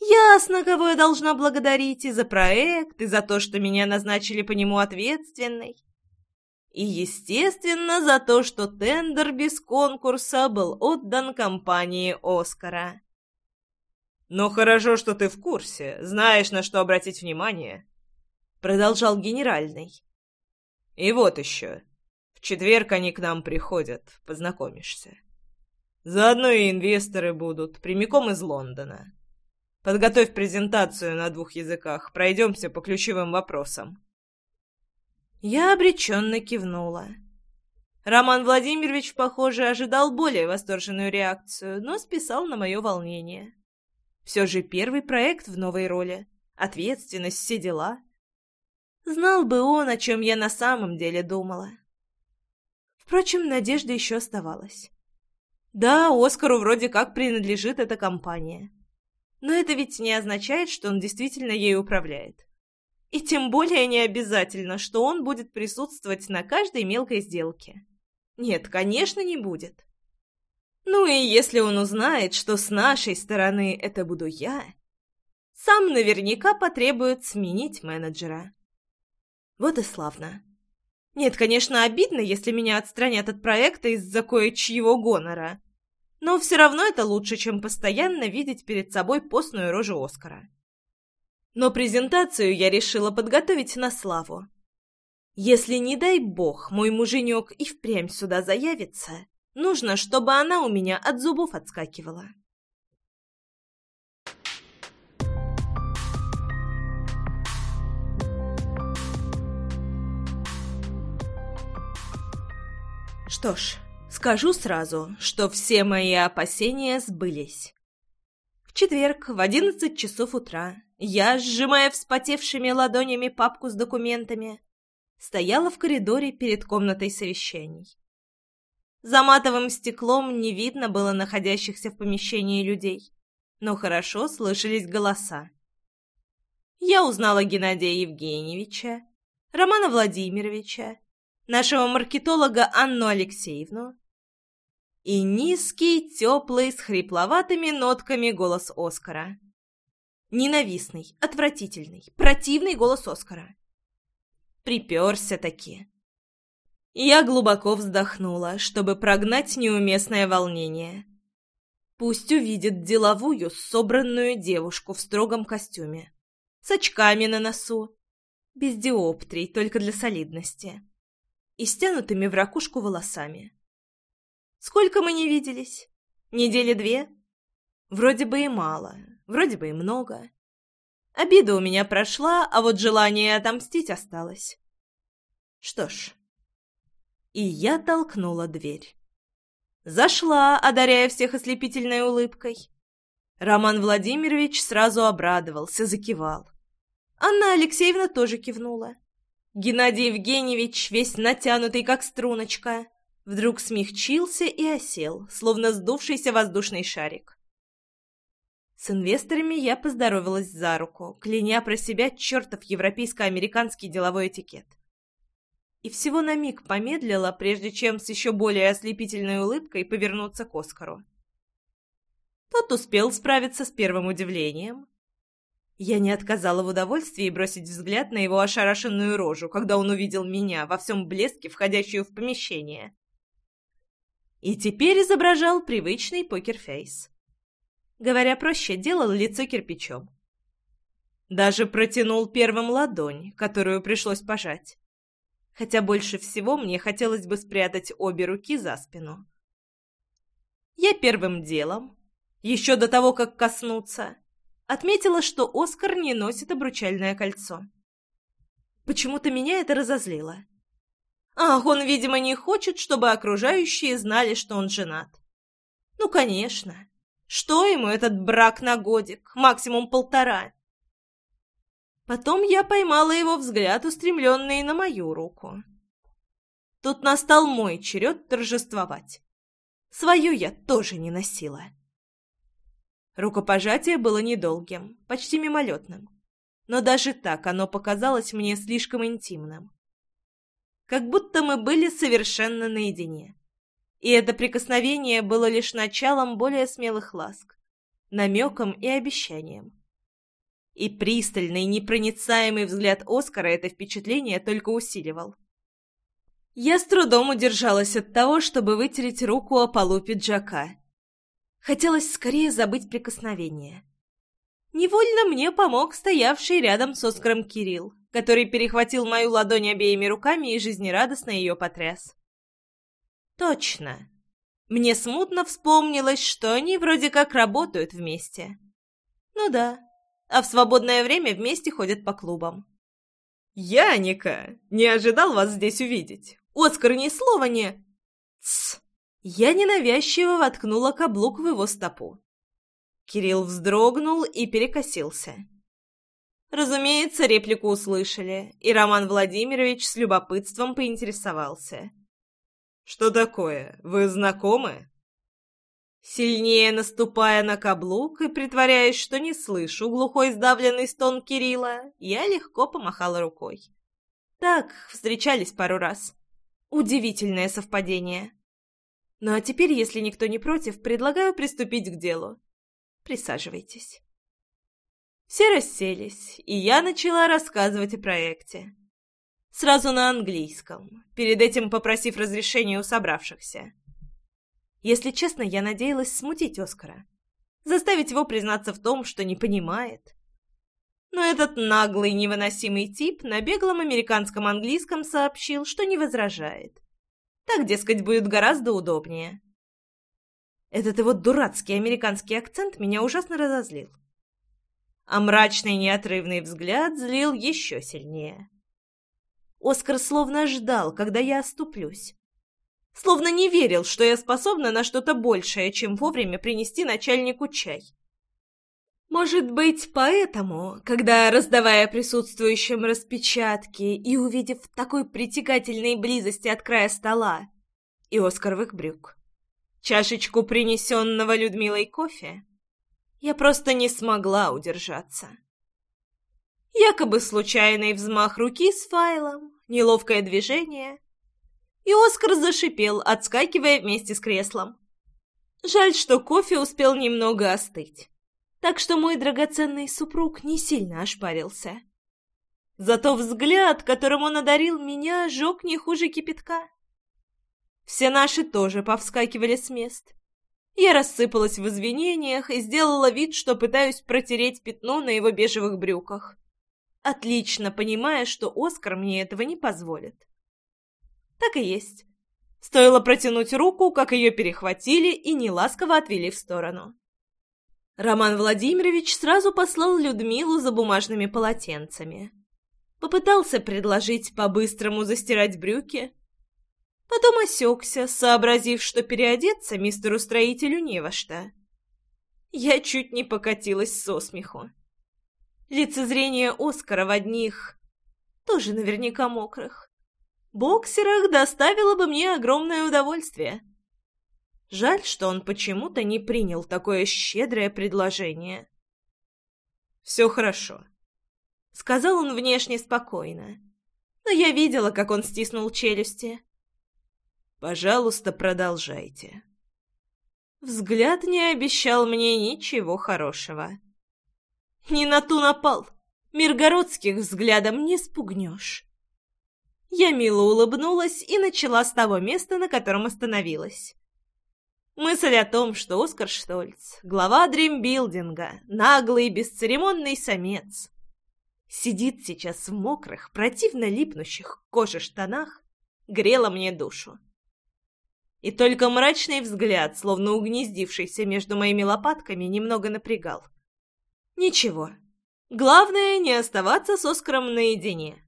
Ясно, кого я должна благодарить и за проект, и за то, что меня назначили по нему ответственной. И, естественно, за то, что тендер без конкурса был отдан компании «Оскара». «Ну хорошо, что ты в курсе, знаешь, на что обратить внимание», — продолжал генеральный. «И вот еще. В четверг они к нам приходят, познакомишься. Заодно и инвесторы будут, прямиком из Лондона. Подготовь презентацию на двух языках. Пройдемся по ключевым вопросам». Я обреченно кивнула. Роман Владимирович, похоже, ожидал более восторженную реакцию, но списал на мое волнение. Все же первый проект в новой роли. Ответственность, все дела. Знал бы он, о чем я на самом деле думала. Впрочем, надежда еще оставалась. Да, Оскару вроде как принадлежит эта компания. Но это ведь не означает, что он действительно ею управляет. И тем более не обязательно, что он будет присутствовать на каждой мелкой сделке. Нет, конечно, не будет. Ну и если он узнает, что с нашей стороны это буду я, сам наверняка потребует сменить менеджера. Вот и славно. Нет, конечно, обидно, если меня отстранят от проекта из-за кое-чьего гонора. Но все равно это лучше, чем постоянно видеть перед собой постную рожу Оскара. Но презентацию я решила подготовить на славу. Если, не дай бог, мой муженек и впрямь сюда заявится, нужно, чтобы она у меня от зубов отскакивала. Что ж, Скажу сразу, что все мои опасения сбылись. В четверг в одиннадцать часов утра я, сжимая вспотевшими ладонями папку с документами, стояла в коридоре перед комнатой совещаний. За матовым стеклом не видно было находящихся в помещении людей, но хорошо слышались голоса. Я узнала Геннадия Евгеньевича, Романа Владимировича, нашего маркетолога Анну Алексеевну и низкий, теплый, с хрипловатыми нотками голос Оскара. Ненавистный, отвратительный, противный голос Оскара. Приперся таки. Я глубоко вздохнула, чтобы прогнать неуместное волнение. Пусть увидит деловую, собранную девушку в строгом костюме, с очками на носу, без диоптрий, только для солидности, и стянутыми в ракушку волосами. Сколько мы не виделись? Недели две? Вроде бы и мало, вроде бы и много. Обида у меня прошла, а вот желание отомстить осталось. Что ж. И я толкнула дверь. Зашла, одаряя всех ослепительной улыбкой. Роман Владимирович сразу обрадовался, закивал. Анна Алексеевна тоже кивнула. Геннадий Евгеньевич, весь натянутый, как струночка, вдруг смягчился и осел, словно сдувшийся воздушный шарик. С инвесторами я поздоровалась за руку, кляня про себя чертов европейско-американский деловой этикет. И всего на миг помедлила, прежде чем с еще более ослепительной улыбкой повернуться к Оскару. Тот успел справиться с первым удивлением. Я не отказала в удовольствии бросить взгляд на его ошарашенную рожу, когда он увидел меня во всем блеске, входящую в помещение и теперь изображал привычный покерфейс. Говоря проще, делал лицо кирпичом. Даже протянул первым ладонь, которую пришлось пожать. Хотя больше всего мне хотелось бы спрятать обе руки за спину. Я первым делом, еще до того, как коснуться, отметила, что Оскар не носит обручальное кольцо. Почему-то меня это разозлило. Ах, он, видимо, не хочет, чтобы окружающие знали, что он женат. Ну, конечно. Что ему этот брак на годик, максимум полтора? Потом я поймала его взгляд, устремленный на мою руку. Тут настал мой черед торжествовать. Свою я тоже не носила. Рукопожатие было недолгим, почти мимолетным. Но даже так оно показалось мне слишком интимным как будто мы были совершенно наедине. И это прикосновение было лишь началом более смелых ласк, намеком и обещанием. И пристальный, непроницаемый взгляд Оскара это впечатление только усиливал. Я с трудом удержалась от того, чтобы вытереть руку о полу пиджака. Хотелось скорее забыть прикосновение. Невольно мне помог стоявший рядом с Оскаром Кирилл, который перехватил мою ладонь обеими руками и жизнерадостно ее потряс. Точно. Мне смутно вспомнилось, что они вроде как работают вместе. Ну да, а в свободное время вместе ходят по клубам. «Яника! Не ожидал вас здесь увидеть! Оскар ни слова не...» «Тсс!» Я ненавязчиво воткнула каблук в его стопу. Кирилл вздрогнул и перекосился. Разумеется, реплику услышали, и Роман Владимирович с любопытством поинтересовался. «Что такое? Вы знакомы?» Сильнее наступая на каблук и притворяясь, что не слышу глухой сдавленный стон Кирилла, я легко помахала рукой. Так, встречались пару раз. Удивительное совпадение. Ну а теперь, если никто не против, предлагаю приступить к делу. Присаживайтесь. Все расселись, и я начала рассказывать о проекте. Сразу на английском, перед этим попросив разрешения у собравшихся. Если честно, я надеялась смутить Оскара. Заставить его признаться в том, что не понимает. Но этот наглый, невыносимый тип на беглом американском английском сообщил, что не возражает. Так, дескать, будет гораздо удобнее. Этот его дурацкий американский акцент меня ужасно разозлил а мрачный неотрывный взгляд злил еще сильнее. Оскар словно ждал, когда я оступлюсь. Словно не верил, что я способна на что-то большее, чем вовремя принести начальнику чай. Может быть, поэтому, когда, раздавая присутствующим распечатки и увидев такой притягательной близости от края стола и Оскаровых брюк, чашечку принесенного Людмилой кофе, я просто не смогла удержаться. Якобы случайный взмах руки с файлом, неловкое движение, И Оскар зашипел, отскакивая вместе с креслом. Жаль, что кофе успел немного остыть. Так что мой драгоценный супруг не сильно ошпарился. Зато взгляд, которым он одарил меня, жег не хуже кипятка. Все наши тоже повскакивали с мест. Я рассыпалась в извинениях и сделала вид, что пытаюсь протереть пятно на его бежевых брюках, отлично понимая, что Оскар мне этого не позволит. Так и есть. Стоило протянуть руку, как ее перехватили и неласково отвели в сторону. Роман Владимирович сразу послал Людмилу за бумажными полотенцами. Попытался предложить по-быстрому застирать брюки. Потом осекся, сообразив, что переодеться мистеру-строителю не во что. Я чуть не покатилась со смеху. Лицезрение Оскара в одних, тоже наверняка мокрых, боксерах доставило бы мне огромное удовольствие. Жаль, что он почему-то не принял такое щедрое предложение. «Все хорошо», Сказал он внешне спокойно. Но я видела, как он стиснул челюсти. «Пожалуйста, продолжайте». Взгляд не обещал мне ничего хорошего. «Не на ту напал. Миргородских взглядом не спугнешь». Я мило улыбнулась и начала с того места, на котором остановилась. Мысль о том, что Оскар Штольц, глава дримбилдинга, наглый бесцеремонный самец, сидит сейчас в мокрых, противно липнущих к коже штанах, грела мне душу. И только мрачный взгляд, словно угнездившийся между моими лопатками, немного напрягал. Ничего. Главное, не оставаться с Оскаром наедине.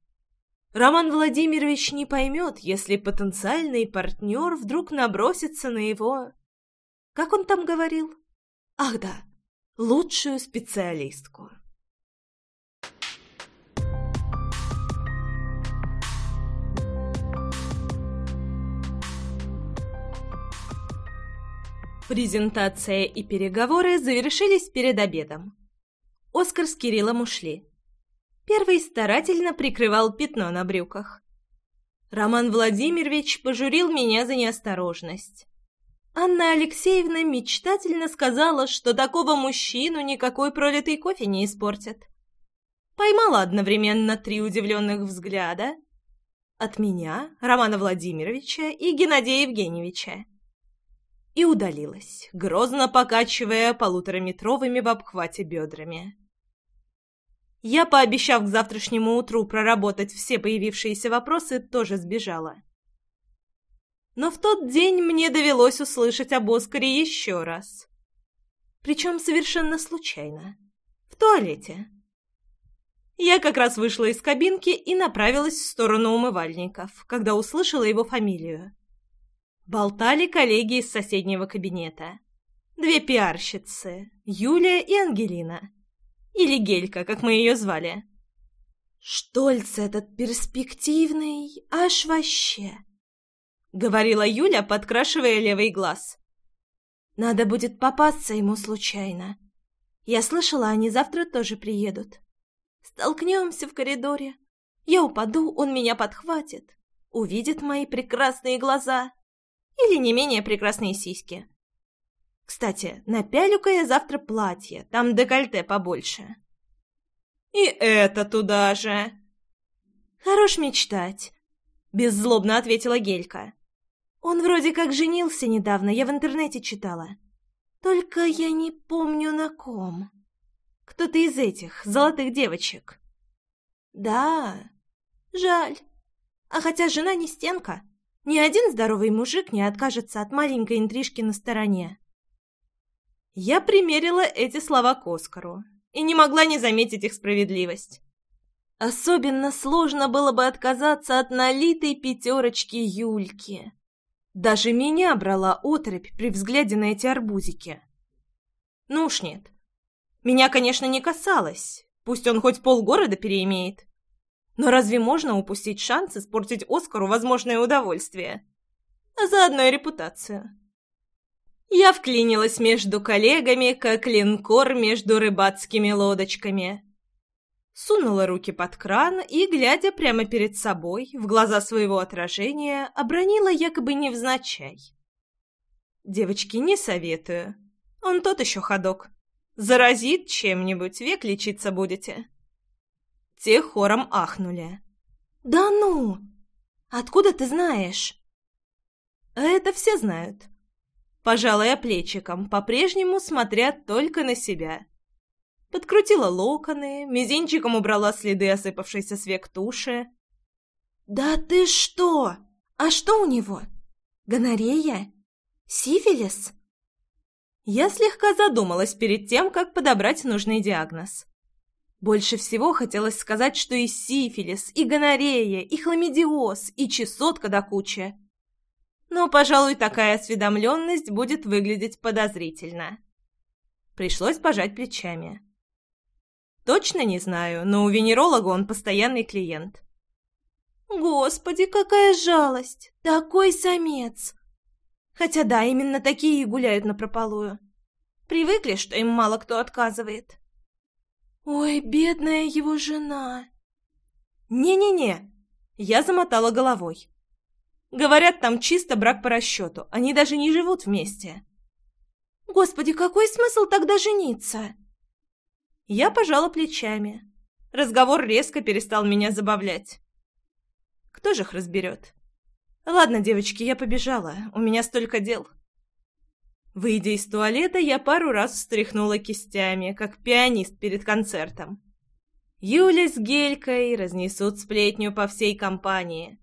Роман Владимирович не поймет, если потенциальный партнер вдруг набросится на его... Как он там говорил? Ах да, лучшую специалистку. Презентация и переговоры завершились перед обедом. Оскар с Кириллом ушли. Первый старательно прикрывал пятно на брюках. Роман Владимирович пожурил меня за неосторожность. Анна Алексеевна мечтательно сказала, что такого мужчину никакой пролитый кофе не испортит. Поймала одновременно три удивленных взгляда. От меня, Романа Владимировича и Геннадия Евгеньевича и удалилась, грозно покачивая полутораметровыми в обхвате бедрами. Я, пообещав к завтрашнему утру проработать все появившиеся вопросы, тоже сбежала. Но в тот день мне довелось услышать об Оскаре еще раз. Причем совершенно случайно. В туалете. Я как раз вышла из кабинки и направилась в сторону умывальников, когда услышала его фамилию. Болтали коллеги из соседнего кабинета. Две пиарщицы, Юлия и Ангелина. Или Гелька, как мы ее звали. «Штольц этот перспективный, аж вообще!» — говорила Юля, подкрашивая левый глаз. «Надо будет попасться ему случайно. Я слышала, они завтра тоже приедут. Столкнемся в коридоре. Я упаду, он меня подхватит, увидит мои прекрасные глаза или не менее прекрасные сиськи. Кстати, напялю-ка я завтра платье, там декольте побольше. И это туда же. Хорош мечтать, беззлобно ответила Гелька. Он вроде как женился недавно, я в интернете читала. Только я не помню на ком. Кто-то из этих золотых девочек. Да, жаль. А хотя жена не стенка, ни один здоровый мужик не откажется от маленькой интрижки на стороне. Я примерила эти слова к Оскару и не могла не заметить их справедливость. Особенно сложно было бы отказаться от налитой пятерочки Юльки. Даже меня брала отрыбь при взгляде на эти арбузики. Ну уж нет. Меня, конечно, не касалось. Пусть он хоть полгорода переимеет. Но разве можно упустить шанс испортить Оскару возможное удовольствие? А заодно и репутацию. Я вклинилась между коллегами, как линкор между рыбацкими лодочками. сунула руки под кран и, глядя прямо перед собой, в глаза своего отражения, обронила якобы невзначай. «Девочки, не советую. Он тот еще ходок. Заразит чем-нибудь, век лечиться будете». Те хором ахнули. «Да ну! Откуда ты знаешь?» «А это все знают». Пожала я плечиком, по-прежнему смотря только на себя. Подкрутила локоны, мизинчиком убрала следы осыпавшейся с век туши. «Да ты что? А что у него? Гонорея? Сифилис?» Я слегка задумалась перед тем, как подобрать нужный диагноз. Больше всего хотелось сказать, что и сифилис, и гонорея, и хламидиоз, и чесотка до кучи. Но, пожалуй, такая осведомленность будет выглядеть подозрительно. Пришлось пожать плечами. Точно не знаю, но у венеролога он постоянный клиент. Господи, какая жалость! Такой самец! Хотя да, именно такие и гуляют на прополую. Привыкли, что им мало кто отказывает. Ой, бедная его жена. Не-не-не, я замотала головой. Говорят, там чисто брак по расчету, они даже не живут вместе. Господи, какой смысл тогда жениться? Я пожала плечами. Разговор резко перестал меня забавлять. Кто же их разберет? Ладно, девочки, я побежала. У меня столько дел. Выйдя из туалета, я пару раз встряхнула кистями, как пианист перед концертом. Юля с Гелькой разнесут сплетню по всей компании.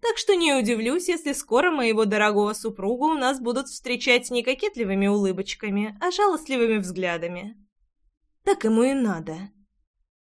Так что не удивлюсь, если скоро моего дорогого супруга у нас будут встречать не кокетливыми улыбочками, а жалостливыми взглядами. Так ему и надо.